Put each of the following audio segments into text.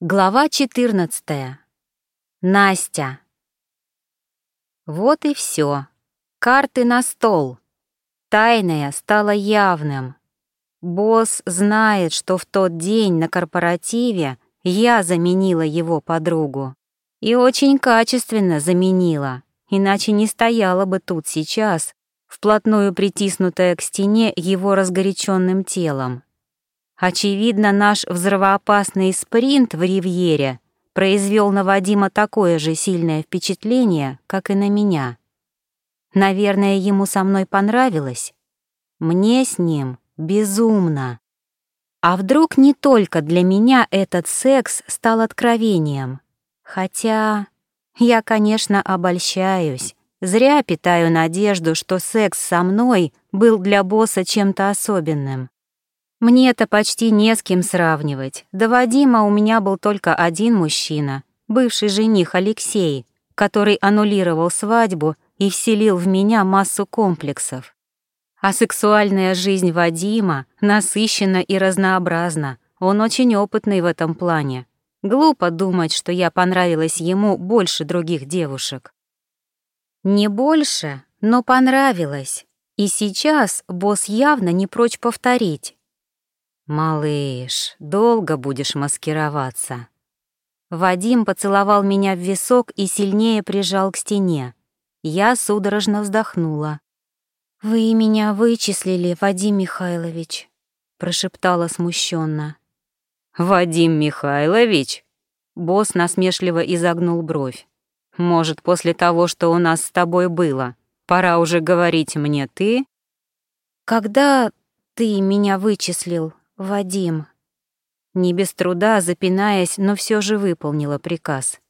Глава 14. Настя. Вот и все. Карты на стол. Тайное стало явным. Босс знает, что в тот день на корпоративе я заменила его подругу. И очень качественно заменила, иначе не стояла бы тут сейчас, вплотную притиснутая к стене его разгоряченным телом. Очевидно, наш взрывоопасный спринт в Ривьере произвел на Вадима такое же сильное впечатление, как и на меня. Наверное, ему со мной понравилось. Мне с ним безумно. А вдруг не только для меня этот секс стал откровением? Хотя я, конечно, обольщаюсь. Зря питаю надежду, что секс со мной был для босса чем-то особенным. Мне это почти не с кем сравнивать. До Вадима у меня был только один мужчина, бывший жених Алексей, который аннулировал свадьбу и вселил в меня массу комплексов. А сексуальная жизнь Вадима насыщена и разнообразна. Он очень опытный в этом плане. Глупо думать, что я понравилась ему больше других девушек. Не больше, но понравилась. И сейчас босс явно не прочь повторить. «Малыш, долго будешь маскироваться». Вадим поцеловал меня в висок и сильнее прижал к стене. Я судорожно вздохнула. «Вы меня вычислили, Вадим Михайлович», — прошептала смущенно. «Вадим Михайлович?» Босс насмешливо изогнул бровь. «Может, после того, что у нас с тобой было, пора уже говорить мне ты?» «Когда ты меня вычислил, Вадим?» Не без труда, запинаясь, но все же выполнила приказ.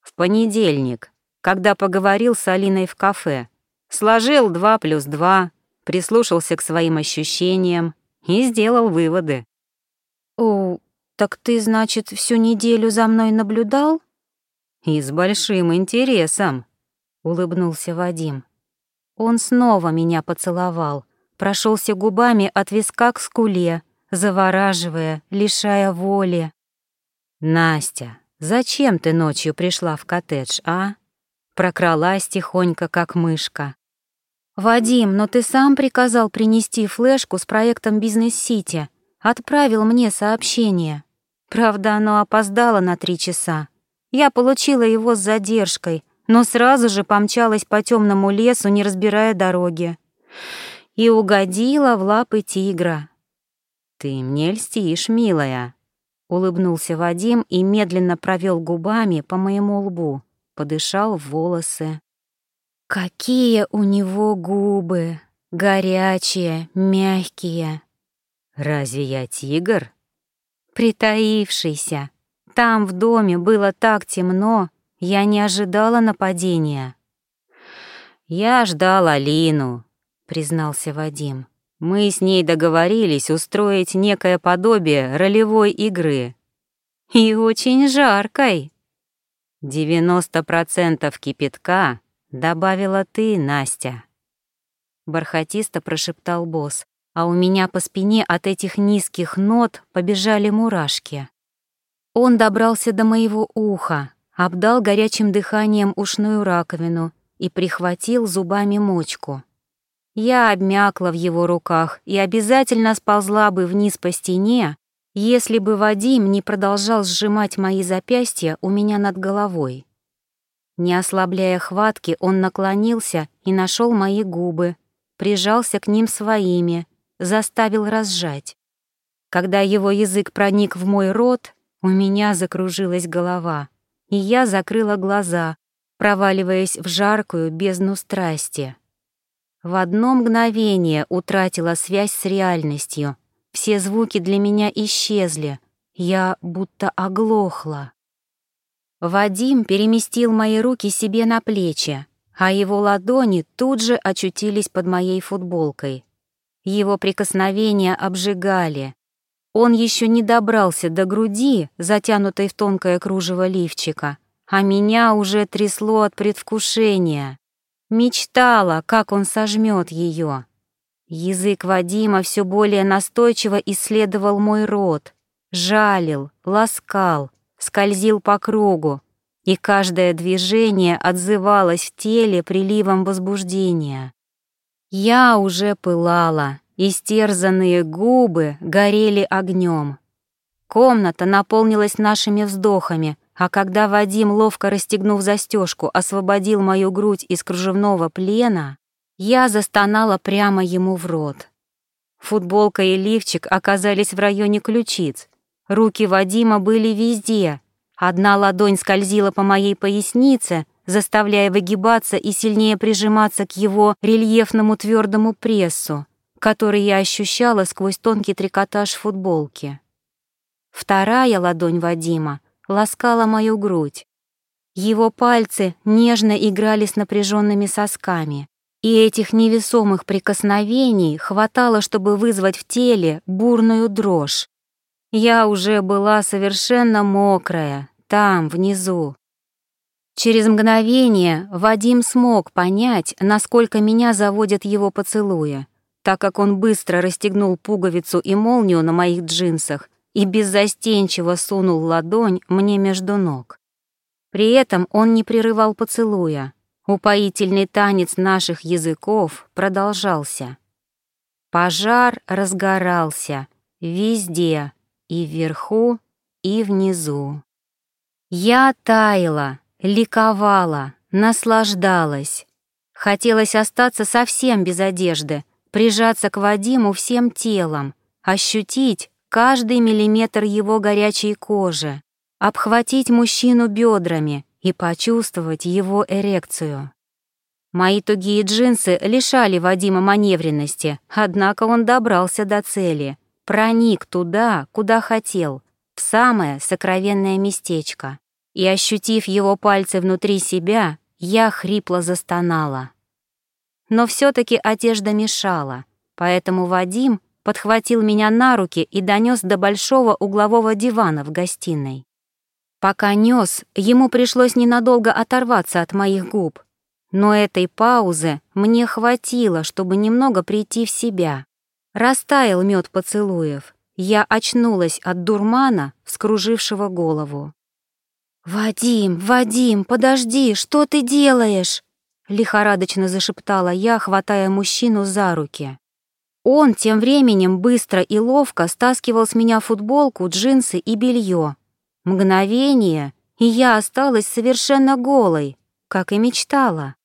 «В понедельник, когда поговорил с Алиной в кафе, сложил два плюс два, прислушался к своим ощущениям и сделал выводы. «О, так ты, значит, всю неделю за мной наблюдал?» «И с большим интересом», — улыбнулся Вадим. Он снова меня поцеловал, прошелся губами от виска к скуле, завораживая, лишая воли. «Настя, зачем ты ночью пришла в коттедж, а?» Прокралась тихонько, как мышка. «Вадим, но ты сам приказал принести флешку с проектом «Бизнес-Сити», отправил мне сообщение. Правда, оно опоздало на три часа. Я получила его с задержкой, но сразу же помчалась по темному лесу, не разбирая дороги. И угодила в лапы тигра. «Ты мне льстишь, милая», — улыбнулся Вадим и медленно провел губами по моему лбу, подышал в волосы. «Какие у него губы! Горячие, мягкие!» «Разве я тигр?» «Притаившийся. Там в доме было так темно, я не ожидала нападения». «Я ждал Алину», — признался Вадим. «Мы с ней договорились устроить некое подобие ролевой игры». «И очень жаркой». «Девяносто процентов кипятка добавила ты, Настя». Бархатисто прошептал босс, а у меня по спине от этих низких нот побежали мурашки. Он добрался до моего уха, обдал горячим дыханием ушную раковину и прихватил зубами мочку. Я обмякла в его руках и обязательно сползла бы вниз по стене, если бы Вадим не продолжал сжимать мои запястья у меня над головой. Не ослабляя хватки, он наклонился и нашел мои губы, прижался к ним своими, заставил разжать. Когда его язык проник в мой рот, у меня закружилась голова, и я закрыла глаза, проваливаясь в жаркую бездну страсти. В одно мгновение утратила связь с реальностью. Все звуки для меня исчезли. Я будто оглохла. Вадим переместил мои руки себе на плечи, а его ладони тут же очутились под моей футболкой. Его прикосновения обжигали. Он еще не добрался до груди, затянутой в тонкое кружево лифчика, а меня уже трясло от предвкушения. Мечтала, как он сожмет ее. Язык Вадима все более настойчиво исследовал мой рот, жалил, ласкал, скользил по кругу, и каждое движение отзывалось в теле приливом возбуждения. Я уже пылала, истерзанные губы горели огнем. Комната наполнилась нашими вздохами, а когда Вадим, ловко расстегнув застежку, освободил мою грудь из кружевного плена, я застонала прямо ему в рот. Футболка и лифчик оказались в районе ключиц. Руки Вадима были везде. Одна ладонь скользила по моей пояснице, заставляя выгибаться и сильнее прижиматься к его рельефному твердому прессу, который я ощущала сквозь тонкий трикотаж футболки. Вторая ладонь Вадима ласкала мою грудь. Его пальцы нежно играли с напряженными сосками, и этих невесомых прикосновений хватало, чтобы вызвать в теле бурную дрожь. Я уже была совершенно мокрая, там, внизу. Через мгновение Вадим смог понять, насколько меня заводят его поцелуя, так как он быстро расстегнул пуговицу и молнию на моих джинсах и беззастенчиво сунул ладонь мне между ног. При этом он не прерывал поцелуя. Упоительный танец наших языков продолжался. Пожар разгорался везде, и вверху, и внизу. Я таяла, ликовала, наслаждалась. Хотелось остаться совсем без одежды, прижаться к Вадиму всем телом, ощутить, каждый миллиметр его горячей кожи, обхватить мужчину бедрами и почувствовать его эрекцию. Мои тугие джинсы лишали Вадима маневренности, однако он добрался до цели, проник туда, куда хотел, в самое сокровенное местечко. И, ощутив его пальцы внутри себя, я хрипло застонала. Но все таки одежда мешала, поэтому Вадим подхватил меня на руки и донес до большого углового дивана в гостиной. Пока нес, ему пришлось ненадолго оторваться от моих губ, но этой паузы мне хватило, чтобы немного прийти в себя. Растаял мед поцелуев, я очнулась от дурмана, вскружившего голову. «Вадим, Вадим, подожди, что ты делаешь?» Лихорадочно зашептала я, хватая мужчину за руки. Он тем временем быстро и ловко стаскивал с меня футболку, джинсы и белье. Мгновение, и я осталась совершенно голой, как и мечтала.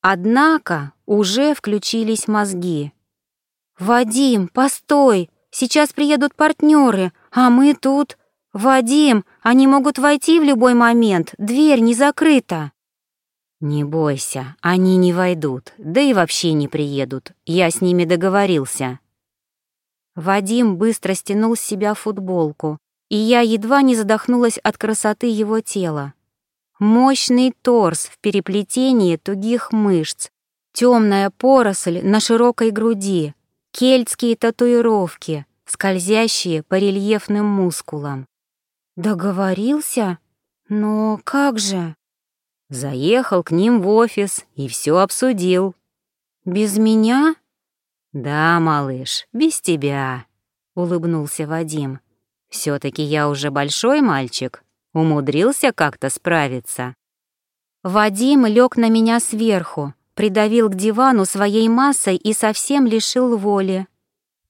Однако уже включились мозги. «Вадим, постой! Сейчас приедут партнеры, а мы тут...» «Вадим, они могут войти в любой момент, дверь не закрыта». «Не бойся, они не войдут, да и вообще не приедут. Я с ними договорился». Вадим быстро стянул с себя футболку, и я едва не задохнулась от красоты его тела. Мощный торс в переплетении тугих мышц, темная поросль на широкой груди, кельтские татуировки, скользящие по рельефным мускулам. Договорился? Но как же? Заехал к ним в офис и все обсудил. Без меня? Да, малыш, без тебя, улыбнулся Вадим. все таки я уже большой мальчик, умудрился как-то справиться. Вадим лег на меня сверху, придавил к дивану своей массой и совсем лишил воли.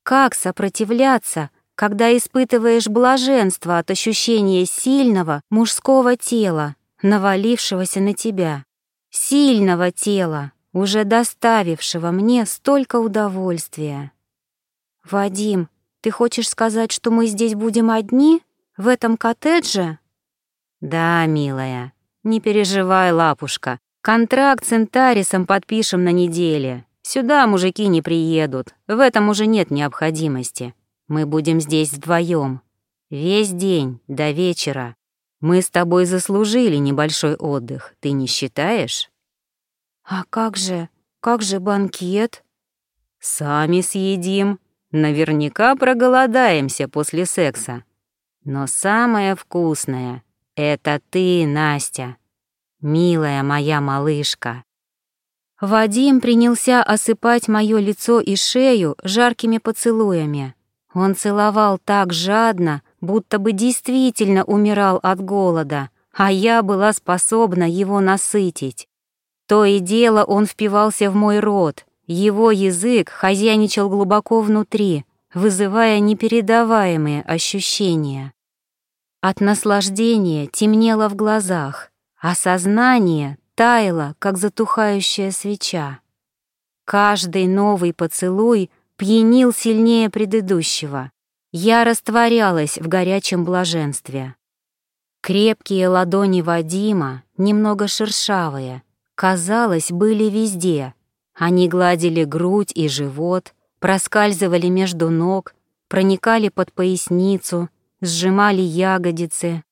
Как сопротивляться, когда испытываешь блаженство от ощущения сильного мужского тела, навалившегося на тебя, сильного тела, уже доставившего мне столько удовольствия. «Вадим, ты хочешь сказать, что мы здесь будем одни? В этом коттедже?» «Да, милая, не переживай, лапушка. Контракт с Интарисом подпишем на неделе. Сюда мужики не приедут, в этом уже нет необходимости. Мы будем здесь вдвоем. Весь день, до вечера. Мы с тобой заслужили небольшой отдых, ты не считаешь? А как же, как же банкет? Сами съедим. Наверняка проголодаемся после секса. Но самое вкусное — это ты, Настя. Милая моя малышка. Вадим принялся осыпать моё лицо и шею жаркими поцелуями. Он целовал так жадно, будто бы действительно умирал от голода, а я была способна его насытить. То и дело он впивался в мой рот, его язык хозяйничал глубоко внутри, вызывая непередаваемые ощущения. От наслаждения темнело в глазах, а сознание таяло, как затухающая свеча. Каждый новый поцелуй пьянил сильнее предыдущего. Я растворялась в горячем блаженстве. Крепкие ладони Вадима, немного шершавые, казалось, были везде. Они гладили грудь и живот, проскальзывали между ног, проникали под поясницу, сжимали ягодицы.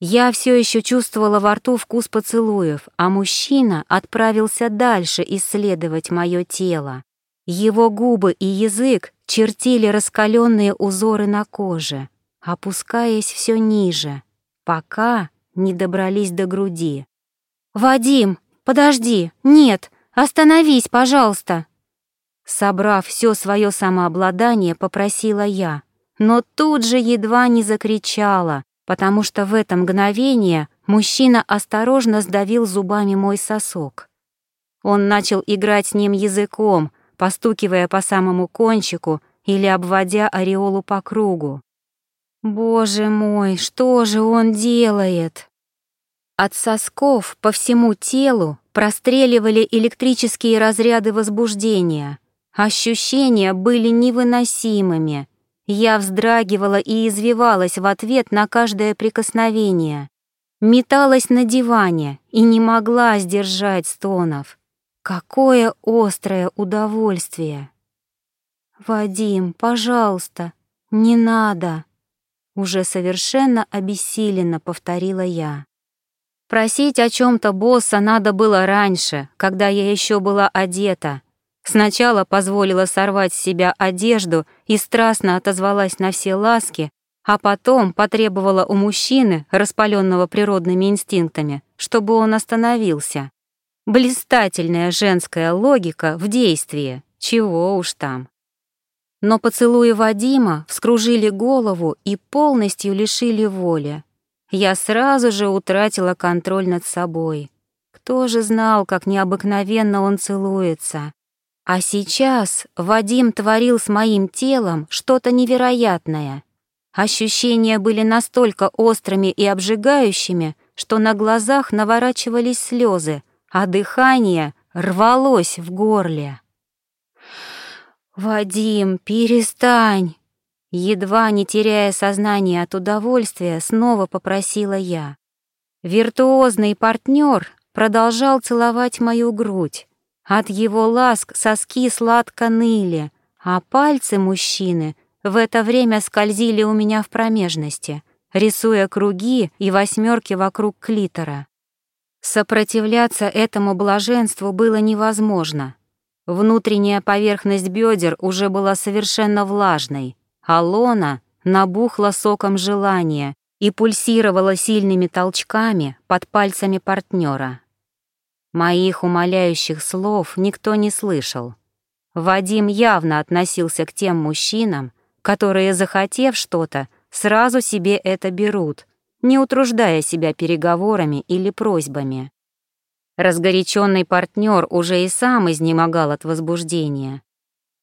Я все еще чувствовала во рту вкус поцелуев, а мужчина отправился дальше исследовать мое тело. Его губы и язык чертили раскаленные узоры на коже, опускаясь все ниже, пока не добрались до груди. «Вадим, подожди! Нет! Остановись, пожалуйста!» Собрав все свое самообладание, попросила я, но тут же едва не закричала, потому что в это мгновение мужчина осторожно сдавил зубами мой сосок. Он начал играть с ним языком, постукивая по самому кончику или обводя ореолу по кругу. Боже мой, что же он делает? От сосков по всему телу простреливали электрические разряды возбуждения. Ощущения были невыносимыми. Я вздрагивала и извивалась в ответ на каждое прикосновение. Металась на диване и не могла сдержать стонов. Какое острое удовольствие! «Вадим, пожалуйста, не надо!» Уже совершенно обессиленно повторила я. Просить о чем-то босса надо было раньше, когда я еще была одета, Сначала позволила сорвать с себя одежду и страстно отозвалась на все ласки, а потом потребовала у мужчины, распаленного природными инстинктами, чтобы он остановился. Блистательная женская логика в действии, чего уж там. Но поцелуи Вадима вскружили голову и полностью лишили воли. Я сразу же утратила контроль над собой. Кто же знал, как необыкновенно он целуется? А сейчас Вадим творил с моим телом что-то невероятное. Ощущения были настолько острыми и обжигающими, что на глазах наворачивались слезы, а дыхание рвалось в горле. «Вадим, перестань!» Едва не теряя сознание от удовольствия, снова попросила я. Виртуозный партнер продолжал целовать мою грудь, от его ласк соски сладко ныли, а пальцы мужчины в это время скользили у меня в промежности, рисуя круги и восьмерки вокруг клитора. Сопротивляться этому блаженству было невозможно. Внутренняя поверхность бедер уже была совершенно влажной, а лона набухла соком желания и пульсировала сильными толчками под пальцами партнера. Моих умоляющих слов никто не слышал. Вадим явно относился к тем мужчинам, которые, захотев что-то, сразу себе это берут, не утруждая себя переговорами или просьбами. Разгоряченный партнер уже и сам изнемогал от возбуждения.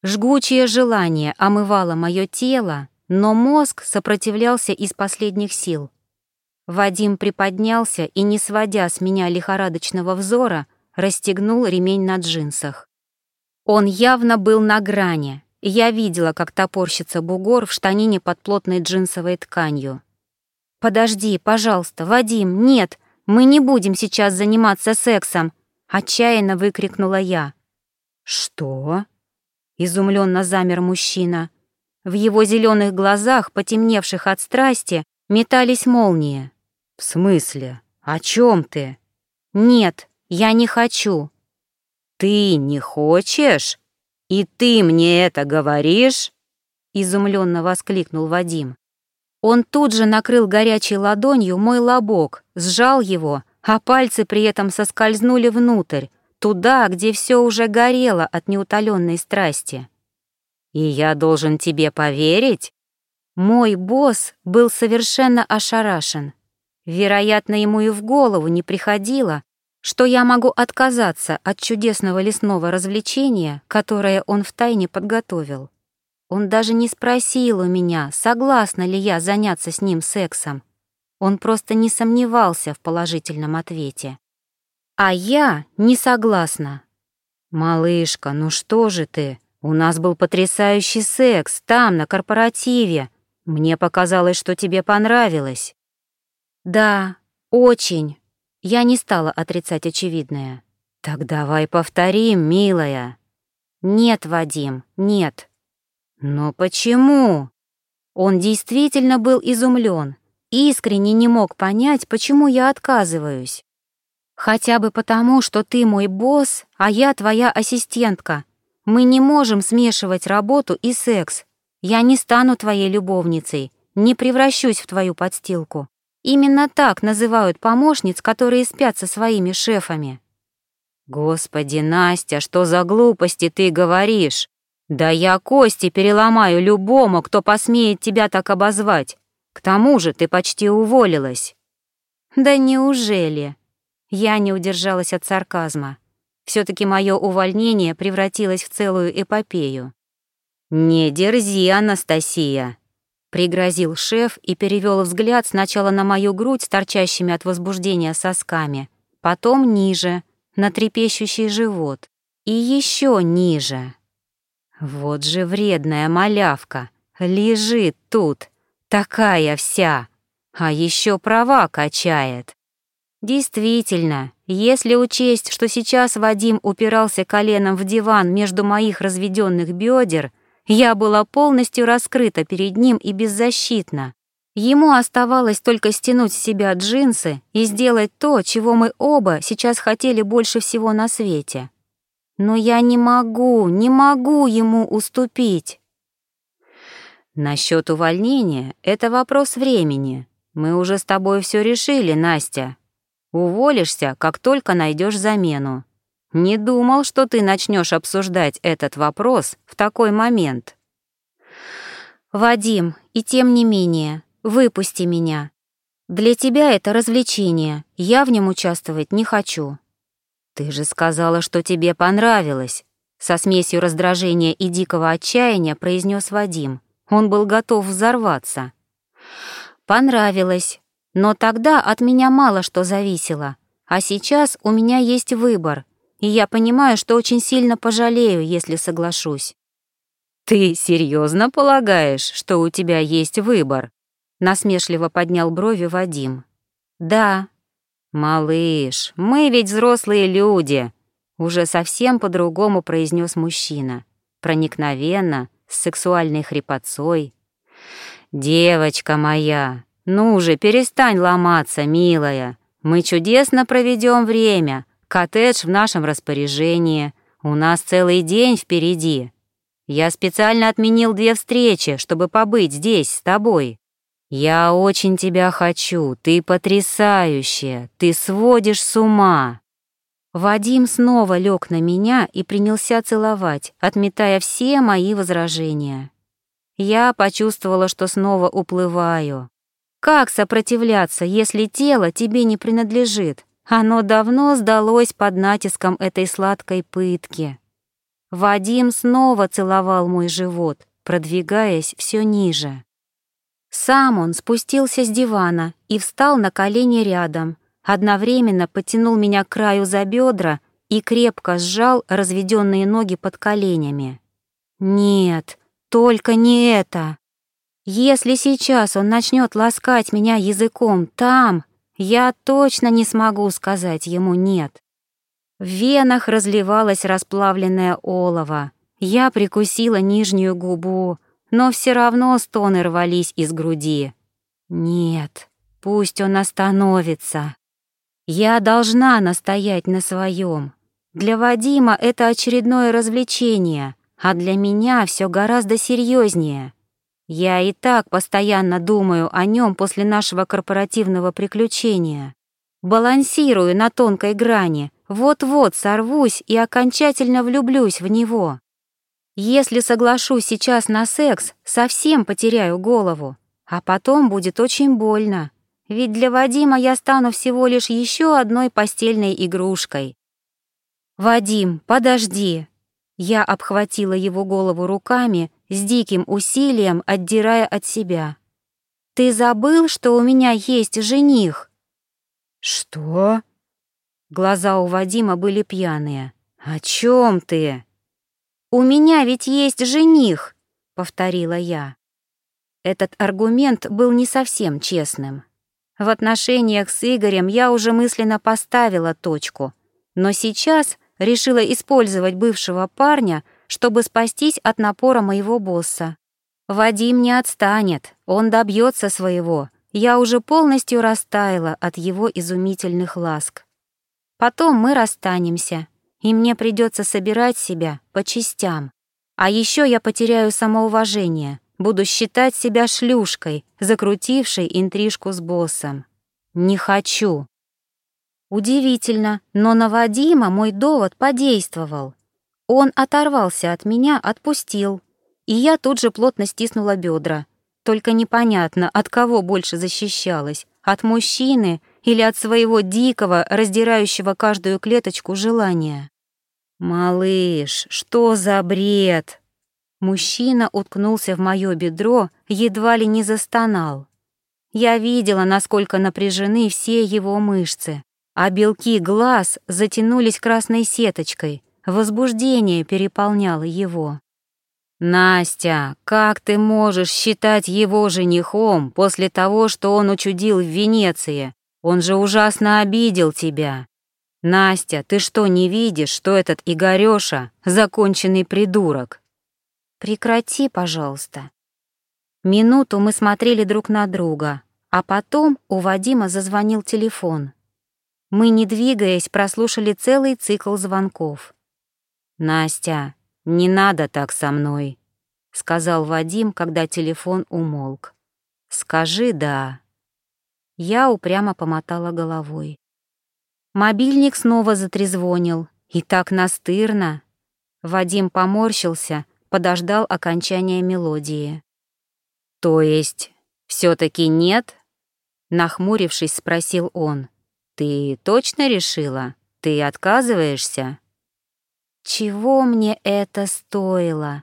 Жгучее желание омывало мое тело, но мозг сопротивлялся из последних сил. Вадим приподнялся и, не сводя с меня лихорадочного взора, расстегнул ремень на джинсах. Он явно был на грани, я видела, как топорщится бугор в штанине под плотной джинсовой тканью. «Подожди, пожалуйста, Вадим, нет, мы не будем сейчас заниматься сексом!» — отчаянно выкрикнула я. «Что?» — изумленно замер мужчина. В его зеленых глазах, потемневших от страсти, метались молнии. «В смысле? О чем ты?» «Нет, я не хочу». «Ты не хочешь? И ты мне это говоришь?» Изумленно воскликнул Вадим. Он тут же накрыл горячей ладонью мой лобок, сжал его, а пальцы при этом соскользнули внутрь, туда, где все уже горело от неутоленной страсти. «И я должен тебе поверить?» Мой босс был совершенно ошарашен. Вероятно, ему и в голову не приходило, что я могу отказаться от чудесного лесного развлечения, которое он втайне подготовил. Он даже не спросил у меня, согласна ли я заняться с ним сексом. Он просто не сомневался в положительном ответе. А я не согласна. «Малышка, ну что же ты? У нас был потрясающий секс там, на корпоративе. Мне показалось, что тебе понравилось». «Да, очень». Я не стала отрицать очевидное. «Так давай повторим, милая». «Нет, Вадим, нет». «Но почему?» Он действительно был изумлен, искренне не мог понять, почему я отказываюсь. «Хотя бы потому, что ты мой босс, а я твоя ассистентка. Мы не можем смешивать работу и секс. Я не стану твоей любовницей, не превращусь в твою подстилку. Именно так называют помощниц, которые спят со своими шефами. Господи, Настя, что за глупости ты говоришь? Да я кости переломаю любому, кто посмеет тебя так обозвать. К тому же ты почти уволилась. Да неужели? Я не удержалась от сарказма. все таки мое увольнение превратилось в целую эпопею. «Не дерзи, Анастасия!» Пригрозил шеф и перевел взгляд сначала на мою грудь с торчащими от возбуждения сосками, потом ниже, на трепещущий живот, и еще ниже. Вот же вредная малявка, лежит тут, такая вся, а еще права качает. Действительно, если учесть, что сейчас Вадим упирался коленом в диван между моих разведенных бедер, я была полностью раскрыта перед ним и беззащитна. Ему оставалось только стянуть с себя джинсы и сделать то, чего мы оба сейчас хотели больше всего на свете. Но я не могу, не могу ему уступить. Насчет увольнения — это вопрос времени. Мы уже с тобой все решили, Настя. Уволишься, как только найдешь замену. Не думал, что ты начнешь обсуждать этот вопрос в такой момент. Вадим, и тем не менее, выпусти меня. Для тебя это развлечение, я в нем участвовать не хочу. Ты же сказала, что тебе понравилось. Со смесью раздражения и дикого отчаяния произнес Вадим. Он был готов взорваться. Понравилось, но тогда от меня мало что зависело. А сейчас у меня есть выбор — и я понимаю, что очень сильно пожалею, если соглашусь. «Ты серьезно полагаешь, что у тебя есть выбор?» Насмешливо поднял брови Вадим. «Да». «Малыш, мы ведь взрослые люди», — уже совсем по-другому произнес мужчина. Проникновенно, с сексуальной хрипотцой. «Девочка моя, ну же, перестань ломаться, милая. Мы чудесно проведем время, Коттедж в нашем распоряжении. У нас целый день впереди. Я специально отменил две встречи, чтобы побыть здесь с тобой. Я очень тебя хочу, ты потрясающая, ты сводишь с ума. Вадим снова лег на меня и принялся целовать, отметая все мои возражения. Я почувствовала, что снова уплываю. Как сопротивляться, если тело тебе не принадлежит? Оно давно сдалось под натиском этой сладкой пытки. Вадим снова целовал мой живот, продвигаясь все ниже. Сам он спустился с дивана и встал на колени рядом, одновременно потянул меня к краю за бедра и крепко сжал разведенные ноги под коленями. Нет, только не это. Если сейчас он начнет ласкать меня языком там, я точно не смогу сказать ему «нет». В венах разливалось расплавленное олово. Я прикусила нижнюю губу, но все равно стоны рвались из груди. Нет, пусть он остановится. Я должна настоять на своем. Для Вадима это очередное развлечение, а для меня все гораздо серьезнее. Я и так постоянно думаю о нем после нашего корпоративного приключения. Балансирую на тонкой грани, вот-вот сорвусь и окончательно влюблюсь в него. Если соглашусь сейчас на секс, совсем потеряю голову, а потом будет очень больно. Ведь для Вадима я стану всего лишь еще одной постельной игрушкой. «Вадим, подожди!» Я обхватила его голову руками, с диким усилием отдирая от себя. «Ты забыл, что у меня есть жених?» «Что?» Глаза у Вадима были пьяные. «О чем ты?» «У меня ведь есть жених», — повторила я. Этот аргумент был не совсем честным. В отношениях с Игорем я уже мысленно поставила точку, но сейчас решила использовать бывшего парня, чтобы спастись от напора моего босса. Вадим не отстанет, он добьется своего. Я уже полностью растаяла от его изумительных ласк. Потом мы расстанемся, и мне придется собирать себя по частям. А еще я потеряю самоуважение, буду считать себя шлюшкой, закрутившей интрижку с боссом. Не хочу. Удивительно, но на Вадима мой довод подействовал. Он оторвался от меня, отпустил, и я тут же плотно стиснула бедра. Только непонятно, от кого больше защищалась, от мужчины или от своего дикого, раздирающего каждую клеточку желания. «Малыш, что за бред?» Мужчина уткнулся в моё бедро, едва ли не застонал. Я видела, насколько напряжены все его мышцы, а белки глаз затянулись красной сеточкой, возбуждение переполняло его. «Настя, как ты можешь считать его женихом после того, что он учудил в Венеции? Он же ужасно обидел тебя. Настя, ты что, не видишь, что этот Игорёша — законченный придурок? Прекрати, пожалуйста. Минуту мы смотрели друг на друга, а потом у Вадима зазвонил телефон. Мы, не двигаясь, прослушали целый цикл звонков. «Настя, не надо так со мной», — сказал Вадим, когда телефон умолк. «Скажи «да». Я упрямо помотала головой. Мобильник снова затрезвонил, и так настырно. Вадим поморщился, подождал окончания мелодии. «То есть, все таки нет?» Нахмурившись, спросил он. «Ты точно решила? Ты отказываешься?» Чего мне это стоило?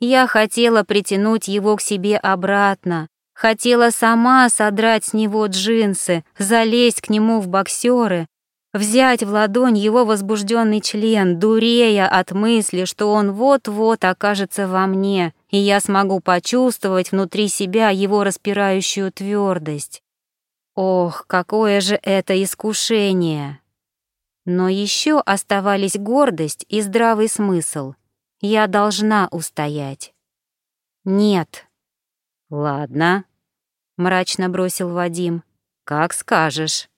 Я хотела притянуть его к себе обратно, хотела сама содрать с него джинсы, залезть к нему в боксеры, взять в ладонь его возбужденный член, дурея от мысли, что он вот-вот окажется во мне, и я смогу почувствовать внутри себя его распирающую твердость. Ох, какое же это искушение! Но еще оставались гордость и здравый смысл. Я должна устоять. Нет. Ладно, мрачно бросил Вадим. Как скажешь.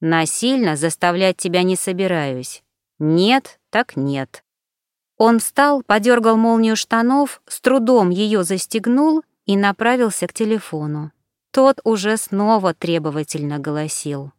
Насильно заставлять тебя не собираюсь. Нет, так нет. Он встал, подергал молнию штанов, с трудом ее застегнул и направился к телефону. Тот уже снова требовательно голосил.